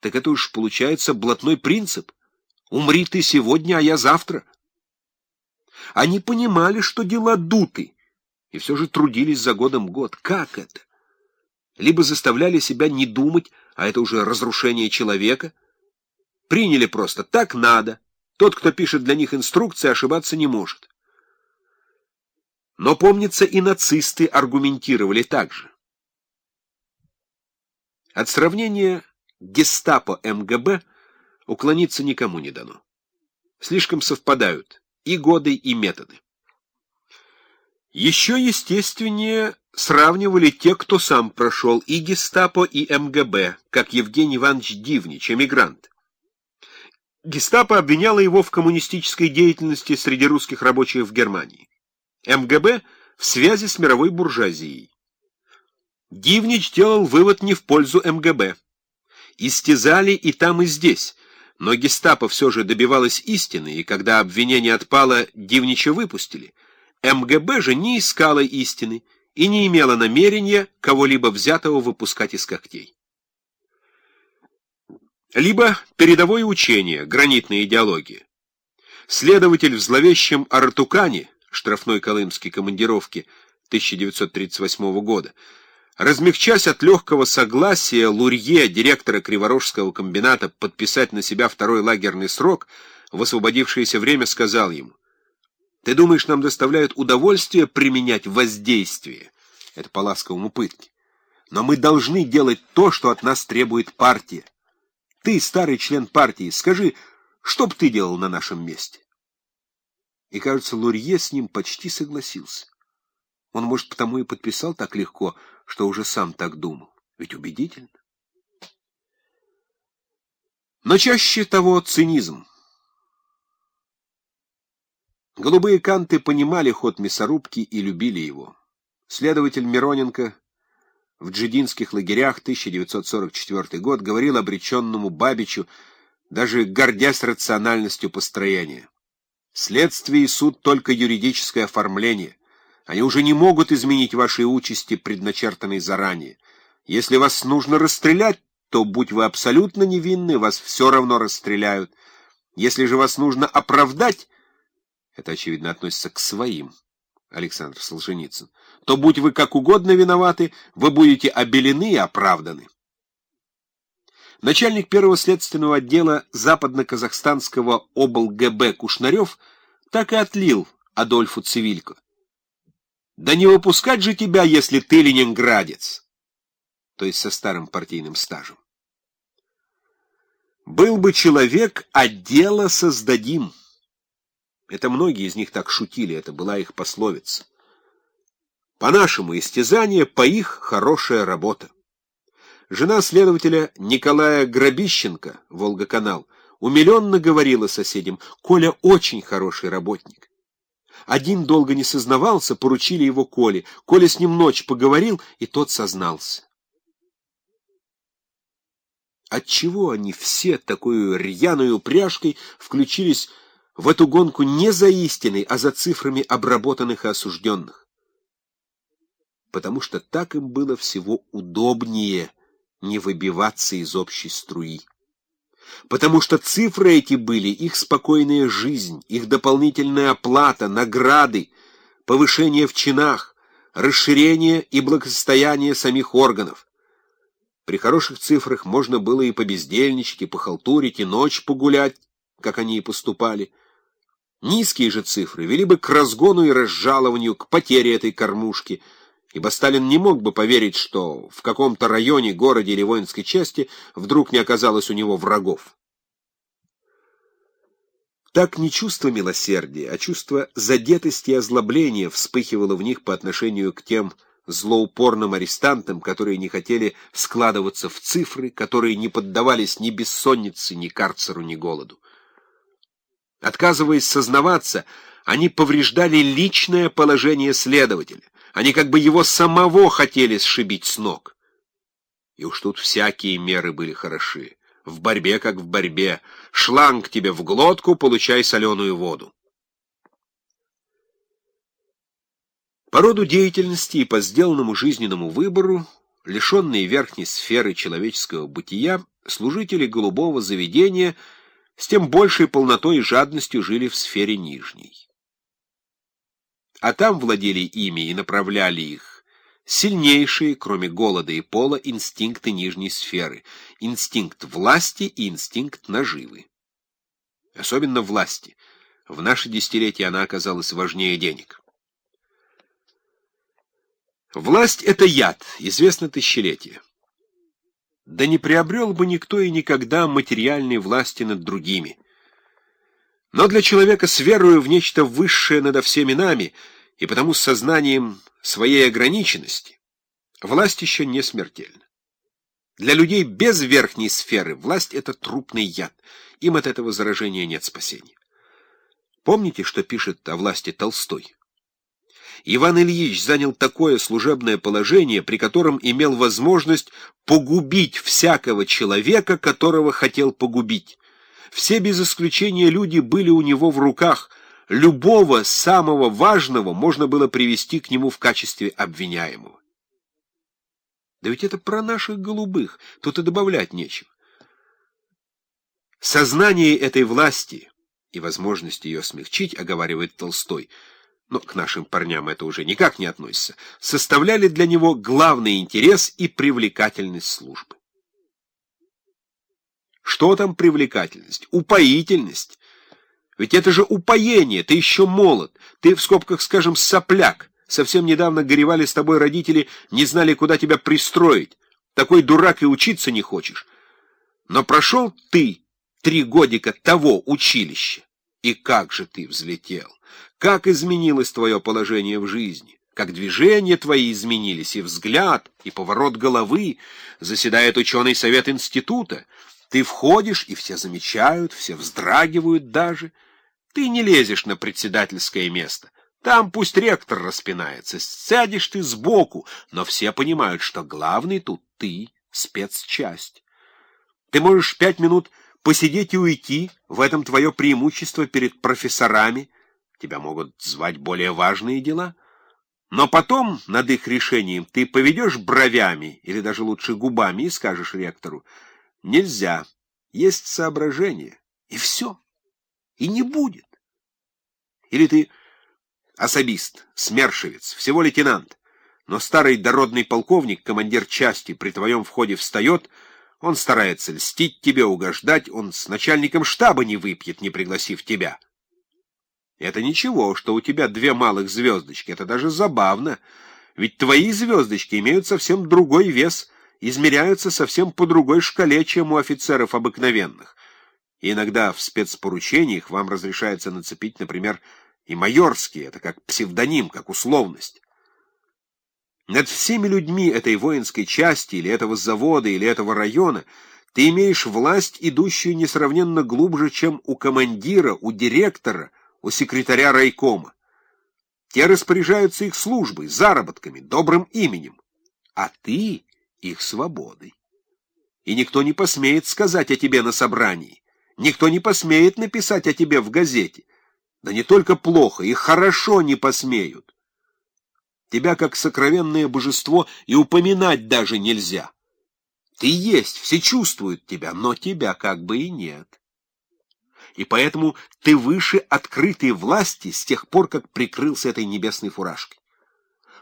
так это уж получается блатной принцип. Умри ты сегодня, а я завтра. Они понимали, что дела дуты, и все же трудились за годом год. Как это? Либо заставляли себя не думать, а это уже разрушение человека. Приняли просто «так надо». Тот, кто пишет для них инструкции, ошибаться не может. Но, помнится, и нацисты аргументировали так же. От сравнения гестапо-МГБ уклониться никому не дано. Слишком совпадают и годы, и методы. Еще естественнее сравнивали те, кто сам прошел и гестапо, и МГБ, как Евгений Иванович Дивнич, эмигрант. Гестапо обвиняло его в коммунистической деятельности среди русских рабочих в Германии. МГБ в связи с мировой буржуазией. Дивнич делал вывод не в пользу МГБ. Истязали и там, и здесь, но гестапо все же добивалось истины, и когда обвинение отпало, Дивнича выпустили. МГБ же не искала истины и не имела намерения кого-либо взятого выпускать из когтей. Либо передовое учение, гранитная идеология. Следователь в зловещем Артукане, штрафной колымской командировке 1938 года, размягчась от легкого согласия Лурье, директора Криворожского комбината, подписать на себя второй лагерный срок, в освободившееся время сказал ему, «Ты думаешь, нам доставляют удовольствие применять воздействие?» Это по ласковому пытке. «Но мы должны делать то, что от нас требует партия. Ты, старый член партии, скажи, что б ты делал на нашем месте?» И, кажется, Лурье с ним почти согласился. Он, может, потому и подписал так легко, что уже сам так думал. Ведь убедительно. Но чаще того цинизм. Голубые канты понимали ход мясорубки и любили его. Следователь Мироненко в джидинских лагерях 1944 год говорил обреченному Бабичу, даже гордясь рациональностью построения. Следствие и суд — только юридическое оформление. Они уже не могут изменить вашей участи, предначертанной заранее. Если вас нужно расстрелять, то, будь вы абсолютно невинны, вас все равно расстреляют. Если же вас нужно оправдать, это, очевидно, относится к своим, Александр Солженицын, то, будь вы как угодно виноваты, вы будете обелены и оправданы. Начальник первого следственного отдела западно-казахстанского обл.ГБ Кушнарев так и отлил Адольфу Цивилько. Да не выпускать же тебя, если ты ленинградец. То есть со старым партийным стажем. Был бы человек, а дело создадим. Это многие из них так шутили, это была их пословица. По-нашему истязание, по их хорошая работа. Жена следователя Николая Грабищенко, Волгоканал, умиленно говорила соседям, Коля очень хороший работник. Один долго не сознавался, поручили его Коле. Коля с ним ночь поговорил, и тот сознался. Отчего они все такой рьяной упряжкой включились в эту гонку не за истиной, а за цифрами обработанных и осужденных? Потому что так им было всего удобнее не выбиваться из общей струи потому что цифры эти были их спокойная жизнь, их дополнительная оплата, награды, повышение в чинах, расширение и благосостояние самих органов. При хороших цифрах можно было и побездельничать, и похалтурить, и ночь погулять, как они и поступали. Низкие же цифры вели бы к разгону и разжалованию, к потере этой кормушки — ибо Сталин не мог бы поверить, что в каком-то районе, городе или воинской части вдруг не оказалось у него врагов. Так не чувство милосердия, а чувство задетости и озлобления вспыхивало в них по отношению к тем злоупорным арестантам, которые не хотели складываться в цифры, которые не поддавались ни бессоннице, ни карцеру, ни голоду. Отказываясь сознаваться, они повреждали личное положение следователя, они как бы его самого хотели сшибить с ног. И уж тут всякие меры были хороши. В борьбе как в борьбе. Шланг тебе в глотку, получай соленую воду. По роду деятельности и по сделанному жизненному выбору, лишенные верхней сферы человеческого бытия, служители голубого заведения с тем большей полнотой и жадностью жили в сфере нижней. А там владели ими и направляли их сильнейшие, кроме голода и пола, инстинкты нижней сферы, инстинкт власти и инстинкт наживы. Особенно власти. В наше десятилетие она оказалась важнее денег. Власть — это яд, известно тысячелетие. Да не приобрел бы никто и никогда материальной власти над другими. Но для человека с верою в нечто высшее над всеми нами, и потому с сознанием своей ограниченности, власть еще не смертельна. Для людей без верхней сферы власть — это трупный яд. Им от этого заражения нет спасения. Помните, что пишет о власти Толстой? Иван Ильич занял такое служебное положение, при котором имел возможность погубить всякого человека, которого хотел погубить. Все без исключения люди были у него в руках. Любого самого важного можно было привести к нему в качестве обвиняемого. Да ведь это про наших голубых, тут и добавлять нечего. Сознание этой власти и возможность ее смягчить, оговаривает Толстой, — но к нашим парням это уже никак не относится, составляли для него главный интерес и привлекательность службы. Что там привлекательность? Упоительность. Ведь это же упоение, ты еще молод, ты, в скобках скажем, сопляк. Совсем недавно горевали с тобой родители, не знали, куда тебя пристроить. Такой дурак и учиться не хочешь. Но прошел ты три годика того училища, и как же ты взлетел! Как изменилось твое положение в жизни! Как движения твои изменились, и взгляд, и поворот головы. Заседает ученый совет института. Ты входишь, и все замечают, все вздрагивают даже. Ты не лезешь на председательское место. Там пусть ректор распинается, сядешь ты сбоку, но все понимают, что главный тут ты, спецчасть. Ты можешь пять минут посидеть и уйти, в этом твое преимущество перед профессорами, тебя могут звать более важные дела. Но потом над их решением ты поведешь бровями, или даже лучше губами, и скажешь ректору, нельзя, есть соображение, и все, и не будет. Или ты особист, смершевец, всего лейтенант, но старый дородный полковник, командир части, при твоем входе встает — он старается льстить тебе, угождать, он с начальником штаба не выпьет, не пригласив тебя. Это ничего, что у тебя две малых звездочки, это даже забавно, ведь твои звездочки имеют совсем другой вес, измеряются совсем по другой шкале, чем у офицеров обыкновенных. И иногда в спецпоручениях вам разрешается нацепить, например, и майорские, это как псевдоним, как условность. Над всеми людьми этой воинской части, или этого завода, или этого района ты имеешь власть, идущую несравненно глубже, чем у командира, у директора, у секретаря райкома. Те распоряжаются их службой, заработками, добрым именем, а ты — их свободой. И никто не посмеет сказать о тебе на собрании, никто не посмеет написать о тебе в газете. Да не только плохо, и хорошо не посмеют. Тебя как сокровенное божество и упоминать даже нельзя. Ты есть, все чувствуют тебя, но тебя как бы и нет. И поэтому ты выше открытой власти с тех пор, как прикрылся этой небесной фуражкой.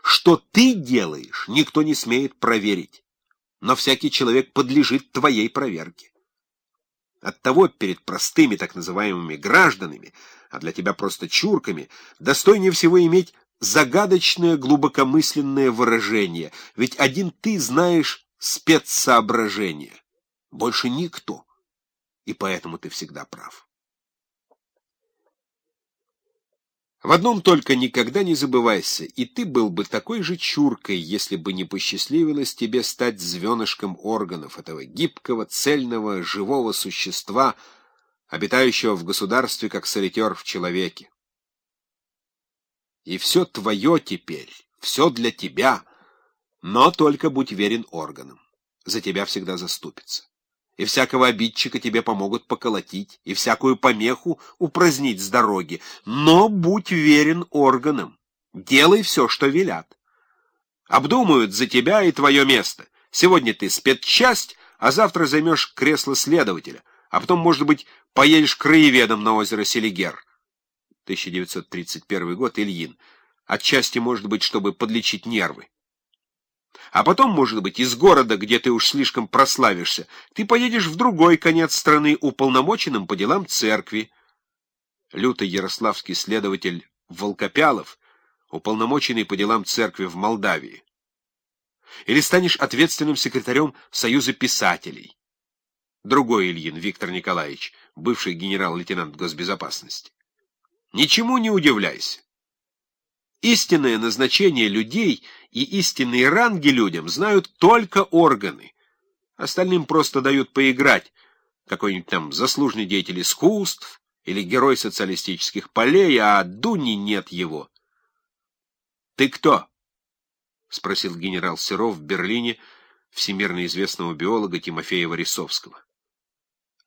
Что ты делаешь, никто не смеет проверить, но всякий человек подлежит твоей проверке. Оттого перед простыми так называемыми гражданами, а для тебя просто чурками, достойнее всего иметь загадочное глубокомысленное выражение, ведь один ты знаешь спецсоображение, больше никто, и поэтому ты всегда прав. В одном только никогда не забывайся, и ты был бы такой же чуркой, если бы не посчастливилось тебе стать звенышком органов этого гибкого, цельного, живого существа, обитающего в государстве как солитер в человеке. И все твое теперь, все для тебя, но только будь верен органам. За тебя всегда заступится. И всякого обидчика тебе помогут поколотить, и всякую помеху упразднить с дороги. Но будь верен органам. Делай все, что велят. Обдумают за тебя и твое место. Сегодня ты спецчасть, а завтра займешь кресло следователя, а потом, может быть, поедешь краеведом на озеро Селигер. 1931 год, Ильин. Отчасти, может быть, чтобы подлечить нервы. А потом, может быть, из города, где ты уж слишком прославишься, ты поедешь в другой конец страны уполномоченным по делам церкви. Лютый ярославский следователь Волкопялов, уполномоченный по делам церкви в Молдавии. Или станешь ответственным секретарем Союза писателей. Другой Ильин, Виктор Николаевич, бывший генерал-лейтенант госбезопасности. Ничему не удивляйся. Истинное назначение людей и истинные ранги людям знают только органы. Остальным просто дают поиграть. Какой-нибудь там заслуженный деятель искусств или герой социалистических полей, а Дуни нет его. «Ты кто?» — спросил генерал Серов в Берлине всемирно известного биолога Тимофея Варисовского.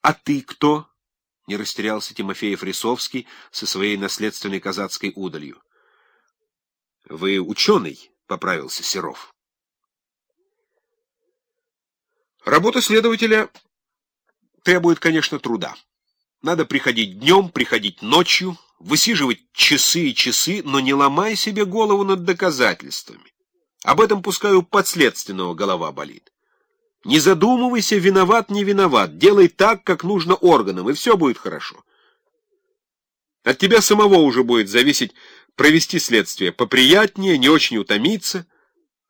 «А ты кто?» — не растерялся Тимофеев Рисовский со своей наследственной казацкой удалью. «Вы ученый», — поправился Серов. Работа следователя требует, конечно, труда. Надо приходить днем, приходить ночью, высиживать часы и часы, но не ломай себе голову над доказательствами. Об этом, пускай, у подследственного голова болит. Не задумывайся, виноват, не виноват. Делай так, как нужно органам, и все будет хорошо. От тебя самого уже будет зависеть провести следствие поприятнее, не очень утомиться,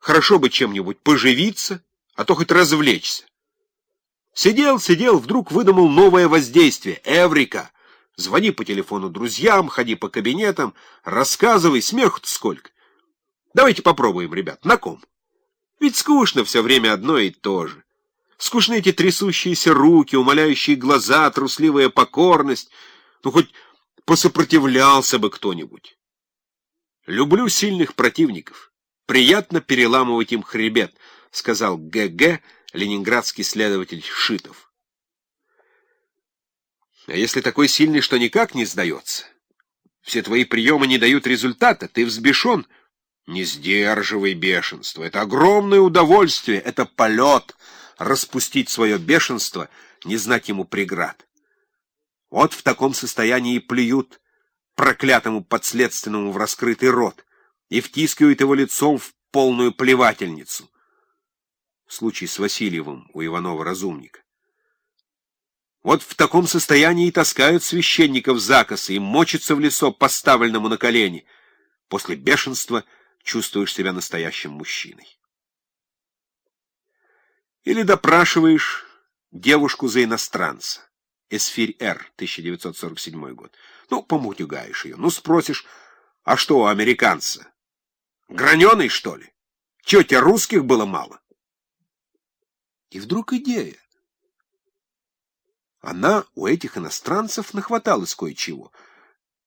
хорошо бы чем-нибудь поживиться, а то хоть развлечься. Сидел, сидел, вдруг выдумал новое воздействие. Эврика! Звони по телефону друзьям, ходи по кабинетам, рассказывай, смеху-то сколько. Давайте попробуем, ребят, на ком? Ведь скучно все время одно и то же. Скучны эти трясущиеся руки, умоляющие глаза, трусливая покорность. Ну, хоть посопротивлялся бы кто-нибудь. Люблю сильных противников. Приятно переламывать им хребет, сказал ГГ, ленинградский следователь Шитов. А если такой сильный, что никак не сдается? Все твои приемы не дают результата, ты взбешен — не сдерживай бешенство. Это огромное удовольствие, это полет. Распустить свое бешенство, не знать ему преград. Вот в таком состоянии и плюют проклятому подследственному в раскрытый рот и втискивают его лицом в полную плевательницу. Случай с Васильевым у Иванова-разумника. Вот в таком состоянии и таскают священников за косы и мочатся в лицо поставленному на колени. После бешенства — чувствуешь себя настоящим мужчиной. Или допрашиваешь девушку за иностранца. Эсфирь Р, 1947 год. Ну, помутюгаешь ее. Ну, спросишь, а что у американца? Граненый, что ли? Чего, тебе русских было мало? И вдруг идея. Она у этих иностранцев нахваталась кое-чего.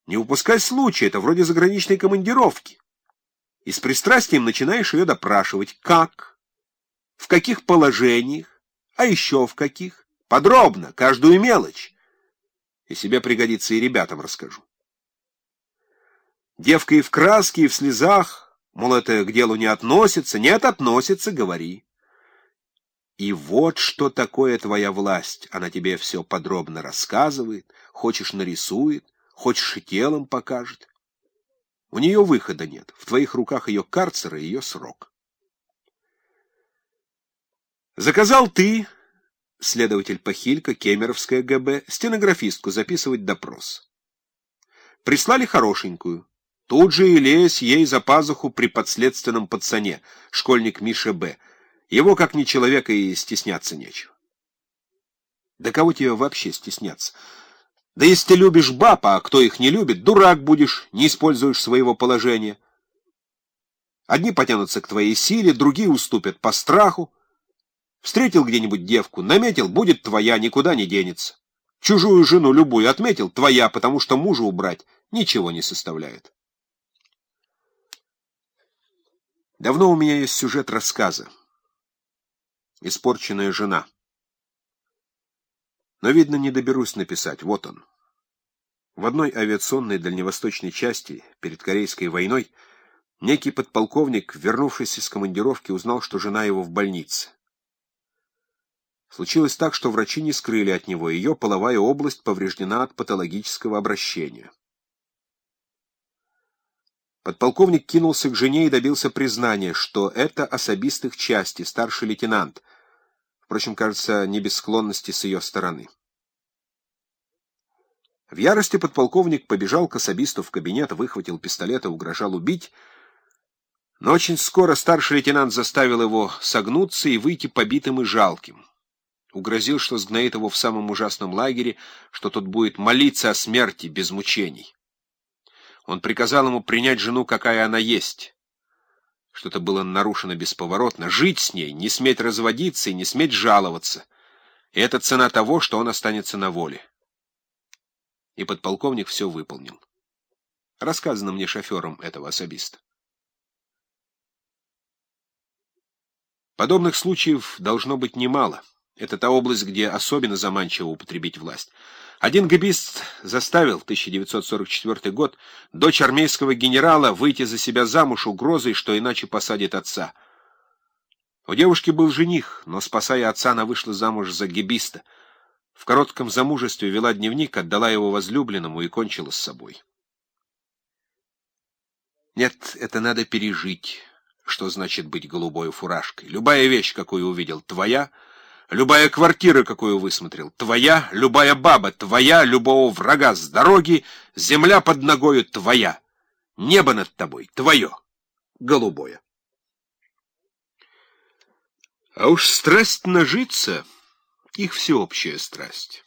Не упускай случая, это вроде заграничной командировки и с пристрастием начинаешь ее допрашивать. Как? В каких положениях? А еще в каких? Подробно, каждую мелочь. И себе пригодится и ребятам расскажу. Девка и в краске, и в слезах, мол, это к делу не относится. Нет, относится, говори. И вот что такое твоя власть. Она тебе все подробно рассказывает, хочешь нарисует, хочешь и телом покажет. У нее выхода нет. В твоих руках ее карцер и ее срок. Заказал ты, следователь Пахилько, Кемеровская ГБ, стенографистку записывать допрос. Прислали хорошенькую. Тут же и лезь ей за пазуху при подследственном пацане, школьник Миша Б. Его, как ни человека, и стесняться нечего. Да кого тебе вообще стесняться? Да если ты любишь баб, а кто их не любит, дурак будешь, не используешь своего положения. Одни потянутся к твоей силе, другие уступят по страху. Встретил где-нибудь девку, наметил, будет твоя, никуда не денется. Чужую жену любую отметил, твоя, потому что мужа убрать ничего не составляет. Давно у меня есть сюжет рассказа. Испорченная жена. Но, видно, не доберусь написать. Вот он. В одной авиационной дальневосточной части перед Корейской войной некий подполковник, вернувшись из командировки, узнал, что жена его в больнице. Случилось так, что врачи не скрыли от него, ее половая область повреждена от патологического обращения. Подполковник кинулся к жене и добился признания, что это особистых части, старший лейтенант. Впрочем, кажется, не без склонности с ее стороны. В ярости подполковник побежал к особисту в кабинет, выхватил пистолет и угрожал убить, но очень скоро старший лейтенант заставил его согнуться и выйти побитым и жалким. Угрозил, что сгноит его в самом ужасном лагере, что тот будет молиться о смерти без мучений. Он приказал ему принять жену, какая она есть. Что-то было нарушено бесповоротно. Жить с ней, не сметь разводиться и не сметь жаловаться. И это цена того, что он останется на воле. И подполковник все выполнил. Рассказано мне шофером этого особиста. Подобных случаев должно быть немало. Это та область, где особенно заманчиво употребить власть. Один габист заставил, 1944 год, дочь армейского генерала выйти за себя замуж угрозой, что иначе посадит отца. У девушки был жених, но, спасая отца, она вышла замуж за гибиста. В коротком замужестве вела дневник, отдала его возлюбленному и кончила с собой. Нет, это надо пережить, что значит быть голубой фуражкой. Любая вещь, какую увидел, твоя — Любая квартира, какую высмотрел, твоя, любая баба, твоя, любого врага с дороги, земля под ногою твоя, небо над тобой твое, голубое. А уж страсть нажиться — их всеобщая страсть.